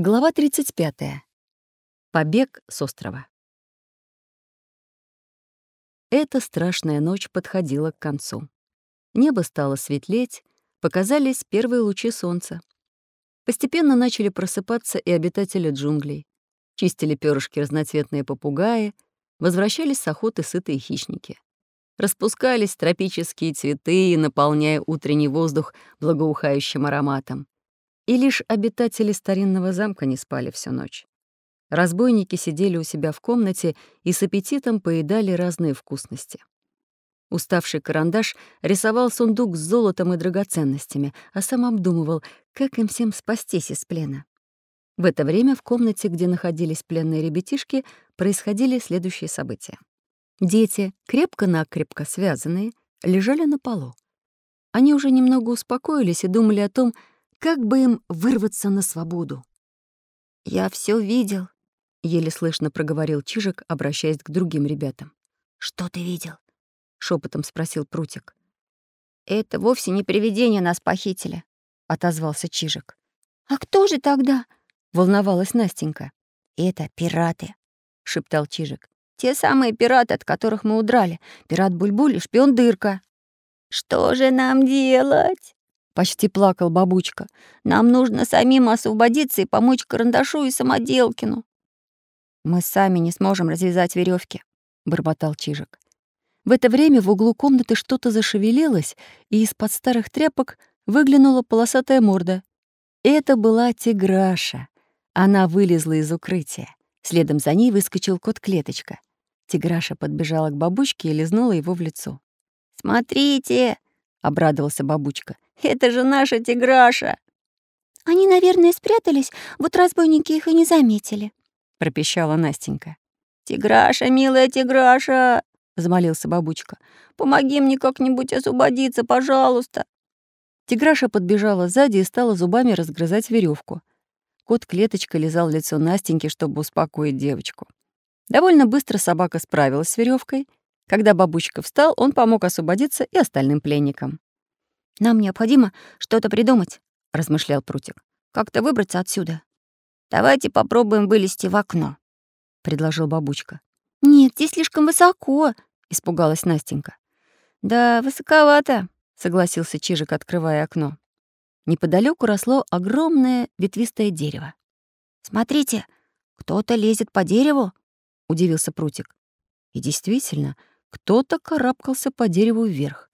Глава 35. Побег с острова. Эта страшная ночь подходила к концу. Небо стало светлеть, показались первые лучи солнца. Постепенно начали просыпаться и обитатели джунглей. Чистили перышки разноцветные попугаи, возвращались с охоты сытые хищники. Распускались тропические цветы, наполняя утренний воздух благоухающим ароматом. И лишь обитатели старинного замка не спали всю ночь. Разбойники сидели у себя в комнате и с аппетитом поедали разные вкусности. Уставший карандаш рисовал сундук с золотом и драгоценностями, а сам обдумывал, как им всем спастись из плена. В это время в комнате, где находились пленные ребятишки, происходили следующие события. Дети, крепко-накрепко связанные, лежали на полу. Они уже немного успокоились и думали о том, как бы им вырваться на свободу? «Я все видел», — еле слышно проговорил Чижик, обращаясь к другим ребятам. «Что ты видел?» — шепотом спросил Прутик. «Это вовсе не привидение нас похитили», — отозвался Чижик. «А кто же тогда?» — волновалась Настенька. «Это пираты», — шептал Чижик. «Те самые пираты, от которых мы удрали. Пират Бульбуль и шпион Дырка». «Что же нам делать?» Почти плакал бабучка. «Нам нужно самим освободиться и помочь Карандашу и Самоделкину». «Мы сами не сможем развязать веревки, бормотал Чижик. В это время в углу комнаты что-то зашевелилось, и из-под старых тряпок выглянула полосатая морда. Это была тиграша. Она вылезла из укрытия. Следом за ней выскочил кот-клеточка. Тиграша подбежала к бабучке и лизнула его в лицо. «Смотрите!» — обрадовался бабучка. Это же наша тиграша!» «Они, наверное, спрятались, вот разбойники их и не заметили», — пропищала Настенька. «Тиграша, милая тиграша!» — взмолился бабучка. «Помоги мне как-нибудь освободиться, пожалуйста!» Тиграша подбежала сзади и стала зубами разгрызать веревку. Кот-клеточка лизал лицо Настеньки, чтобы успокоить девочку. Довольно быстро собака справилась с веревкой. Когда бабучка встал, он помог освободиться и остальным пленникам. «Нам необходимо что-то придумать», — размышлял Прутик. «Как-то выбраться отсюда». «Давайте попробуем вылезти в окно», — предложил бабучка. «Нет, здесь слишком высоко», — испугалась Настенька. «Да, высоковато», — согласился Чижик, открывая окно. Неподалеку росло огромное ветвистое дерево. «Смотрите, кто-то лезет по дереву», — удивился Прутик. И действительно, кто-то карабкался по дереву вверх.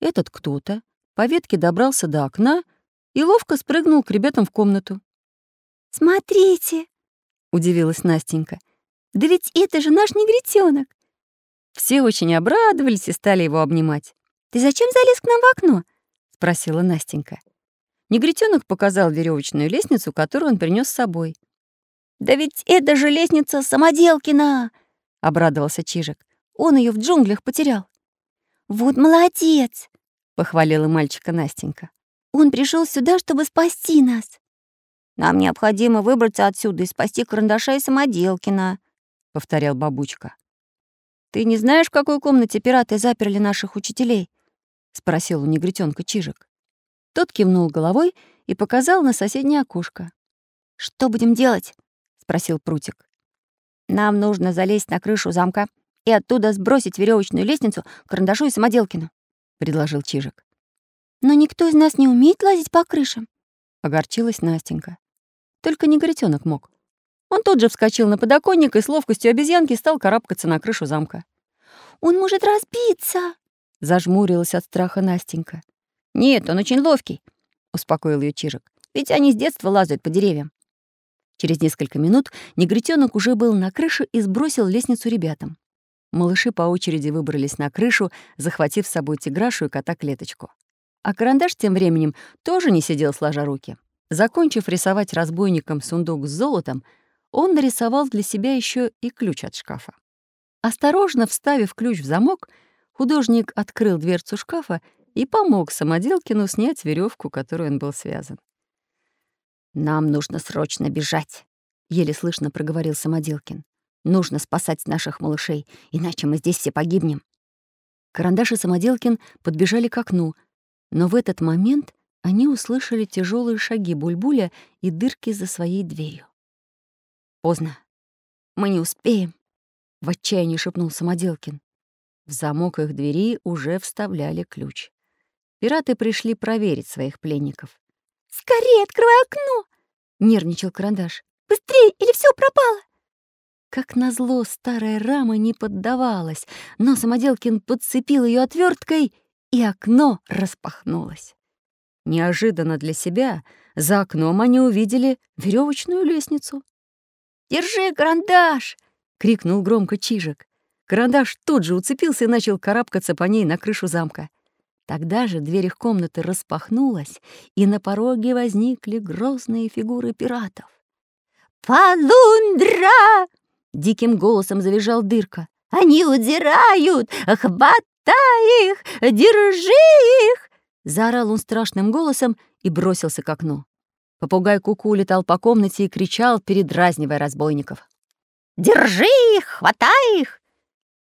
Этот кто-то по ветке добрался до окна и ловко спрыгнул к ребятам в комнату. «Смотрите!» — удивилась Настенька. «Да ведь это же наш негритёнок!» Все очень обрадовались и стали его обнимать. «Ты зачем залез к нам в окно?» — спросила Настенька. Негритёнок показал веревочную лестницу, которую он принес с собой. «Да ведь это же лестница Самоделкина!» — обрадовался Чижик. «Он ее в джунглях потерял». «Вот молодец!» Похвалила мальчика Настенька. Он пришел сюда, чтобы спасти нас. Нам необходимо выбраться отсюда и спасти карандаша и самоделкина, повторял бабучка. Ты не знаешь, в какой комнате пираты заперли наших учителей? спросил у негритёнка Чижик. Тот кивнул головой и показал на соседнее окошко. Что будем делать? спросил Прутик. Нам нужно залезть на крышу замка и оттуда сбросить веревочную лестницу карандашу и самоделкину. — предложил Чижик. «Но никто из нас не умеет лазить по крышам», — огорчилась Настенька. Только негритёнок мог. Он тут же вскочил на подоконник и с ловкостью обезьянки стал карабкаться на крышу замка. «Он может разбиться!» — зажмурилась от страха Настенька. «Нет, он очень ловкий», — успокоил ее Чижик. «Ведь они с детства лазают по деревьям». Через несколько минут негритёнок уже был на крыше и сбросил лестницу ребятам. Малыши по очереди выбрались на крышу, захватив с собой тиграшу и кота-клеточку. А карандаш тем временем тоже не сидел сложа руки. Закончив рисовать разбойникам сундук с золотом, он нарисовал для себя еще и ключ от шкафа. Осторожно вставив ключ в замок, художник открыл дверцу шкафа и помог Самоделкину снять веревку, которой он был связан. «Нам нужно срочно бежать», — еле слышно проговорил Самоделкин. Нужно спасать наших малышей, иначе мы здесь все погибнем. Карандаш и Самоделкин подбежали к окну, но в этот момент они услышали тяжелые шаги Бульбуля и дырки за своей дверью. «Поздно. Мы не успеем», — в отчаянии шепнул Самоделкин. В замок их двери уже вставляли ключ. Пираты пришли проверить своих пленников. «Скорее открывай окно!» — нервничал карандаш. «Быстрее, или все пропало!» Как назло, старая рама не поддавалась, но Самоделкин подцепил ее отверткой, и окно распахнулось. Неожиданно для себя за окном они увидели веревочную лестницу. «Держи карандаш!» — крикнул громко Чижик. Карандаш тут же уцепился и начал карабкаться по ней на крышу замка. Тогда же дверь их комнаты распахнулась, и на пороге возникли грозные фигуры пиратов. «Полундра!» — диким голосом завизжал дырка. «Они удирают! Хватай их! Держи их!» Заорал он страшным голосом и бросился к окну. Попугай Куку -ку летал по комнате и кричал, передразнивая разбойников. «Держи их! Хватай их!»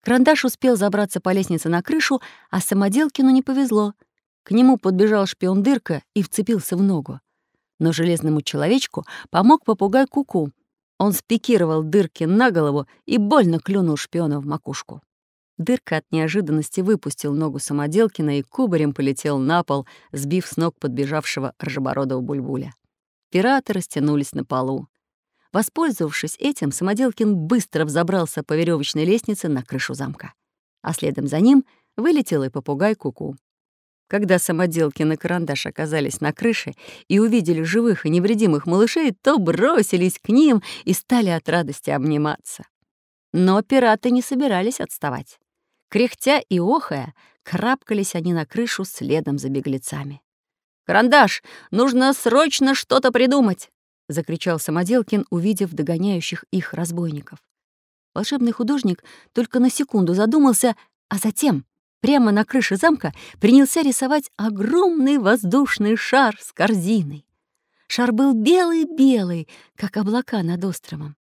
Карандаш успел забраться по лестнице на крышу, а Самоделкину не повезло. К нему подбежал шпион Дырка и вцепился в ногу. Но железному человечку помог попугай Куку. -ку. Он спикировал Дырке на голову и больно клюнул шпиона в макушку. Дырка от неожиданности выпустил ногу Самоделкина и кубарем полетел на пол, сбив с ног подбежавшего ржебородого бульбуля. Пираты растянулись на полу. Воспользовавшись этим, Самоделкин быстро взобрался по веревочной лестнице на крышу замка. А следом за ним вылетел и попугай Куку. -ку. Когда Самоделкин и Карандаш оказались на крыше и увидели живых и невредимых малышей, то бросились к ним и стали от радости обниматься. Но пираты не собирались отставать. Кряхтя и охая, крапкались они на крышу следом за беглецами. «Карандаш, нужно срочно что-то придумать!» — закричал Самоделкин, увидев догоняющих их разбойников. Волшебный художник только на секунду задумался, а затем прямо на крыше замка принялся рисовать огромный воздушный шар с корзиной. Шар был белый-белый, как облака над островом.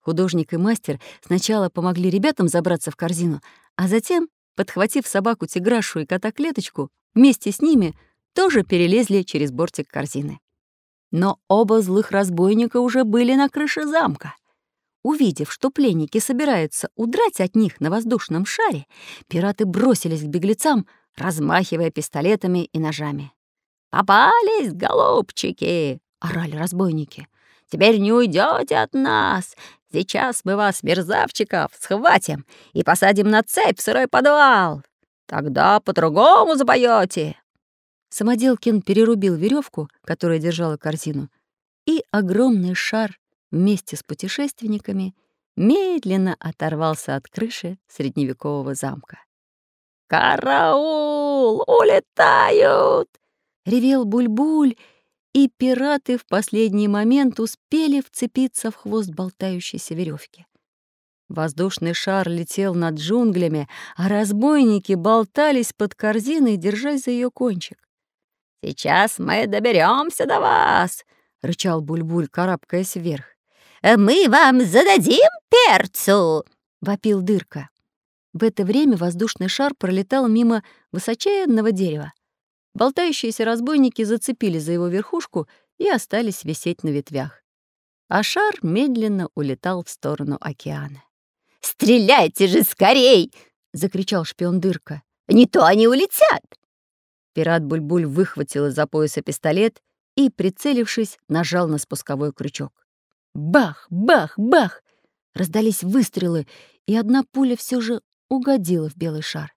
Художник и мастер сначала помогли ребятам забраться в корзину, а затем, подхватив собаку Тиграшу и кота-клеточку, вместе с ними тоже перелезли через бортик корзины. Но оба злых разбойника уже были на крыше замка. Увидев, что пленники собираются удрать от них на воздушном шаре, пираты бросились к беглецам, размахивая пистолетами и ножами. «Попались, голубчики!» — орали разбойники. «Теперь не уйдете от нас! Сейчас мы вас, мерзавчиков, схватим и посадим на цепь в сырой подвал! Тогда по-другому запоете!» Самоделкин перерубил веревку, которая держала корзину, и огромный шар вместе с путешественниками медленно оторвался от крыши средневекового замка. «Караул! Улетают!» — ревел Буль-Буль, и пираты в последний момент успели вцепиться в хвост болтающейся веревки. Воздушный шар летел над джунглями, а разбойники болтались под корзиной, держась за ее кончик. «Сейчас мы доберемся до вас!» — рычал Бульбуль, карабкаясь вверх. «Э, «Мы вам зададим перцу!» — вопил Дырка. В это время воздушный шар пролетал мимо высоченного дерева. Болтающиеся разбойники зацепились за его верхушку и остались висеть на ветвях. А шар медленно улетал в сторону океана. «Стреляйте же скорей!» — закричал шпион Дырка. «Не то они улетят!» Пират Бульбуль выхватил из-за пояса пистолет и, прицелившись, нажал на спусковой крючок. Бах, бах, бах! Раздались выстрелы, и одна пуля все же угодила в белый шар.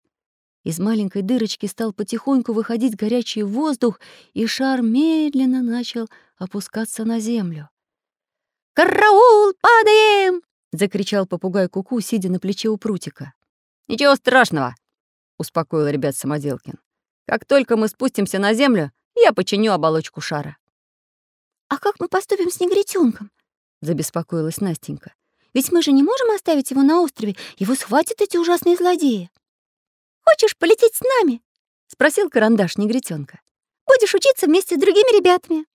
Из маленькой дырочки стал потихоньку выходить горячий воздух, и шар медленно начал опускаться на землю. «Караул, падаем!» — закричал попугай Куку, сидя на плече у прутика. «Ничего страшного!» — успокоил ребят Самоделкин. Как только мы спустимся на землю, я починю оболочку шара. «А как мы поступим с негритёнком?» — забеспокоилась Настенька. «Ведь мы же не можем оставить его на острове, его схватят эти ужасные злодеи». «Хочешь полететь с нами?» — спросил карандаш негритёнка. «Будешь учиться вместе с другими ребятами».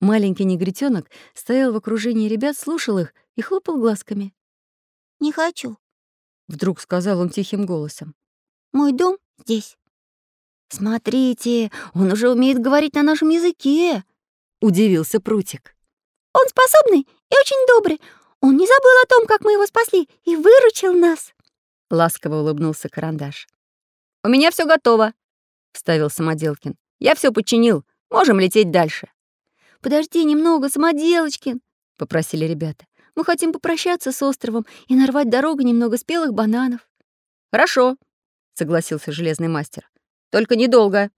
Маленький негритёнок стоял в окружении ребят, слушал их и хлопал глазками. «Не хочу», — вдруг сказал он тихим голосом. «Мой дом здесь». «Смотрите, он уже умеет говорить на нашем языке!» — удивился Прутик. «Он способный и очень добрый. Он не забыл о том, как мы его спасли, и выручил нас!» Ласково улыбнулся Карандаш. «У меня все готово», — вставил Самоделкин. «Я все починил. Можем лететь дальше». «Подожди немного, Самоделочкин», — попросили ребята. «Мы хотим попрощаться с островом и нарвать дорогу немного спелых бананов». «Хорошо», — согласился железный мастер. «Только недолго».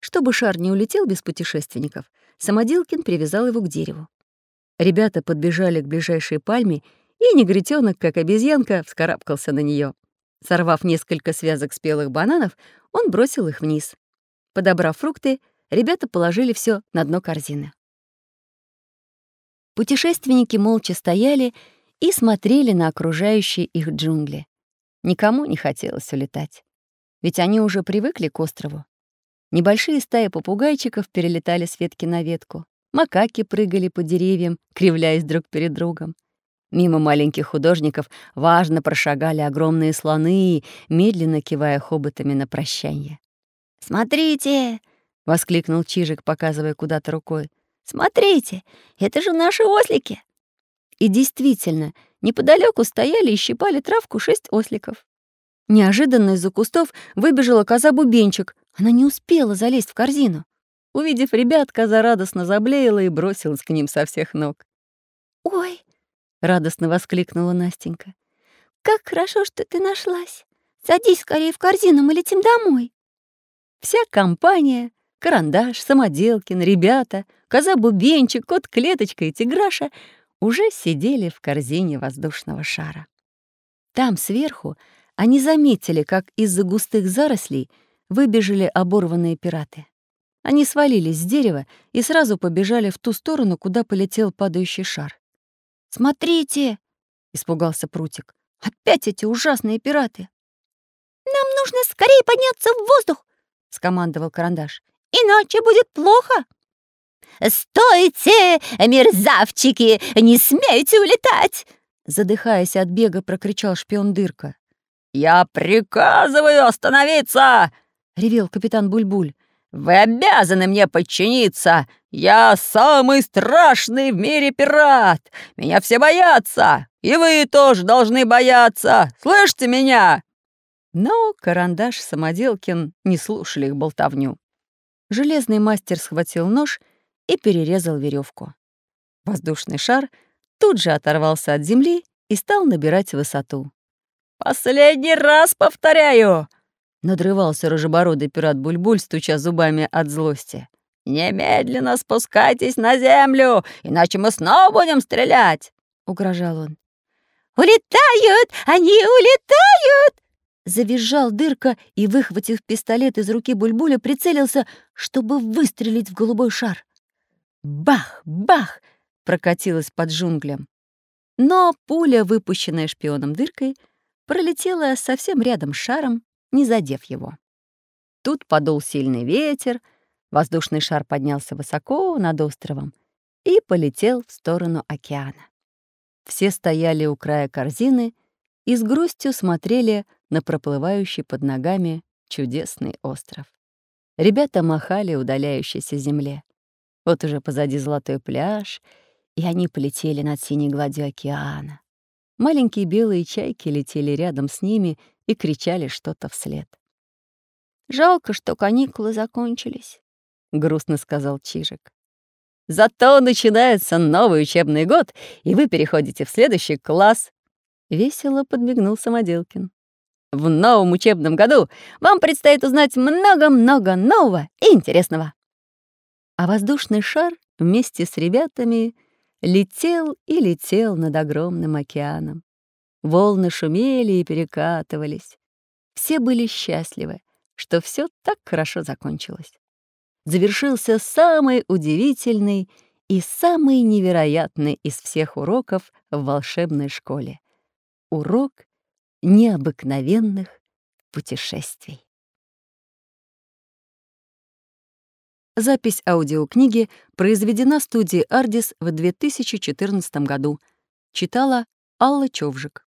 Чтобы шар не улетел без путешественников, Самоделкин привязал его к дереву. Ребята подбежали к ближайшей пальме, и негритёнок, как обезьянка, вскарабкался на нее. Сорвав несколько связок спелых бананов, он бросил их вниз. Подобрав фрукты, ребята положили все на дно корзины. Путешественники молча стояли и смотрели на окружающие их джунгли. Никому не хотелось улетать, ведь они уже привыкли к острову. Небольшие стаи попугайчиков перелетали с ветки на ветку, макаки прыгали по деревьям, кривляясь друг перед другом. Мимо маленьких художников важно прошагали огромные слоны, медленно кивая хоботами на прощанье. «Смотрите!» — воскликнул Чижик, показывая куда-то рукой. «Смотрите, это же наши ослики!» И действительно, неподалеку стояли и щипали травку шесть осликов. Неожиданно из-за кустов выбежала коза-бубенчик. Она не успела залезть в корзину. Увидев ребят, коза радостно заблеяла и бросилась к ним со всех ног. «Ой!» — радостно воскликнула Настенька. «Как хорошо, что ты нашлась! Садись скорее в корзину, мы летим домой!» Вся компания — Карандаш, Самоделкин, ребята, Коза-Бубенчик, Кот-Клеточка и Тиграша — уже сидели в корзине воздушного шара. Там, сверху, они заметили, как из-за густых зарослей выбежали оборванные пираты. Они свалились с дерева и сразу побежали в ту сторону, куда полетел падающий шар. «Смотрите!» — испугался Прутик. «Опять эти ужасные пираты!» «Нам нужно скорее подняться в воздух!» — скомандовал Карандаш. «Иначе будет плохо!» «Стойте, мерзавчики! Не смейте улетать!» Задыхаясь от бега, прокричал шпион Дырка. «Я приказываю остановиться!» — ревел капитан Бульбуль. «Вы обязаны мне подчиниться! Я самый страшный в мире пират! Меня все боятся! И вы тоже должны бояться! Слышите меня?» Но Карандаш Самоделкин не слушали их болтовню. Железный мастер схватил нож и перерезал веревку. Воздушный шар тут же оторвался от земли и стал набирать высоту. «Последний раз повторяю!» — надрывался рыжебородый пират Бульбуль, стуча зубами от злости. «Немедленно спускайтесь на землю, иначе мы снова будем стрелять!» — угрожал он. «Улетают! Они улетают!» Завизжал дырка и, выхватив пистолет из руки Бульбуля, прицелился, чтобы выстрелить в голубой шар. Бах! Бах! прокатилась под джунглям. Но пуля, выпущенная шпионом дыркой, пролетела совсем рядом с шаром, не задев его. Тут подул сильный ветер, воздушный шар поднялся высоко над островом и полетел в сторону океана. Все стояли у края корзины и с грустью смотрели на проплывающий под ногами чудесный остров. Ребята махали удаляющейся земле. Вот уже позади золотой пляж, и они полетели над синей гладью океана. Маленькие белые чайки летели рядом с ними и кричали что-то вслед. «Жалко, что каникулы закончились», — грустно сказал Чижик. «Зато начинается новый учебный год, и вы переходите в следующий класс», — весело подмигнул Самоделкин. «В новом учебном году вам предстоит узнать много-много нового и интересного». А воздушный шар вместе с ребятами летел и летел над огромным океаном. Волны шумели и перекатывались. Все были счастливы, что все так хорошо закончилось. Завершился самый удивительный и самый невероятный из всех уроков в волшебной школе. Урок необыкновенных путешествий. Запись аудиокниги произведена студией «Ардис» в 2014 году. Читала Алла Човжик.